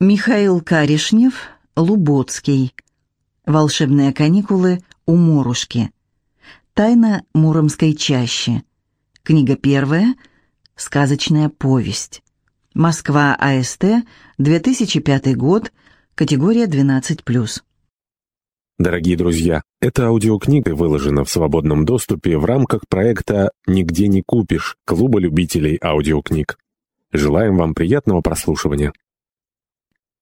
Михаил Каришнев, Луботский. Волшебные каникулы у Морушки. Тайна Муромской чащи. Книга первая. Сказочная повесть. Москва, АСТ, 2005 год, категория 12+. Дорогие друзья, эта аудиокнига выложена в свободном доступе в рамках проекта «Нигде не купишь» Клуба любителей аудиокниг. Желаем вам приятного прослушивания.